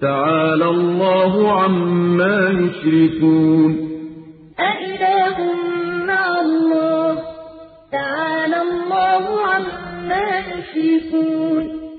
تَعَالَى اللَّهُ عَمَّا يُشْرِكُونَ. أَإِلَٰهٌ مَّعَ اللَّهِ ۚ تَعَالَى اللَّهُ عَمَّا يُشْرِكُونَ.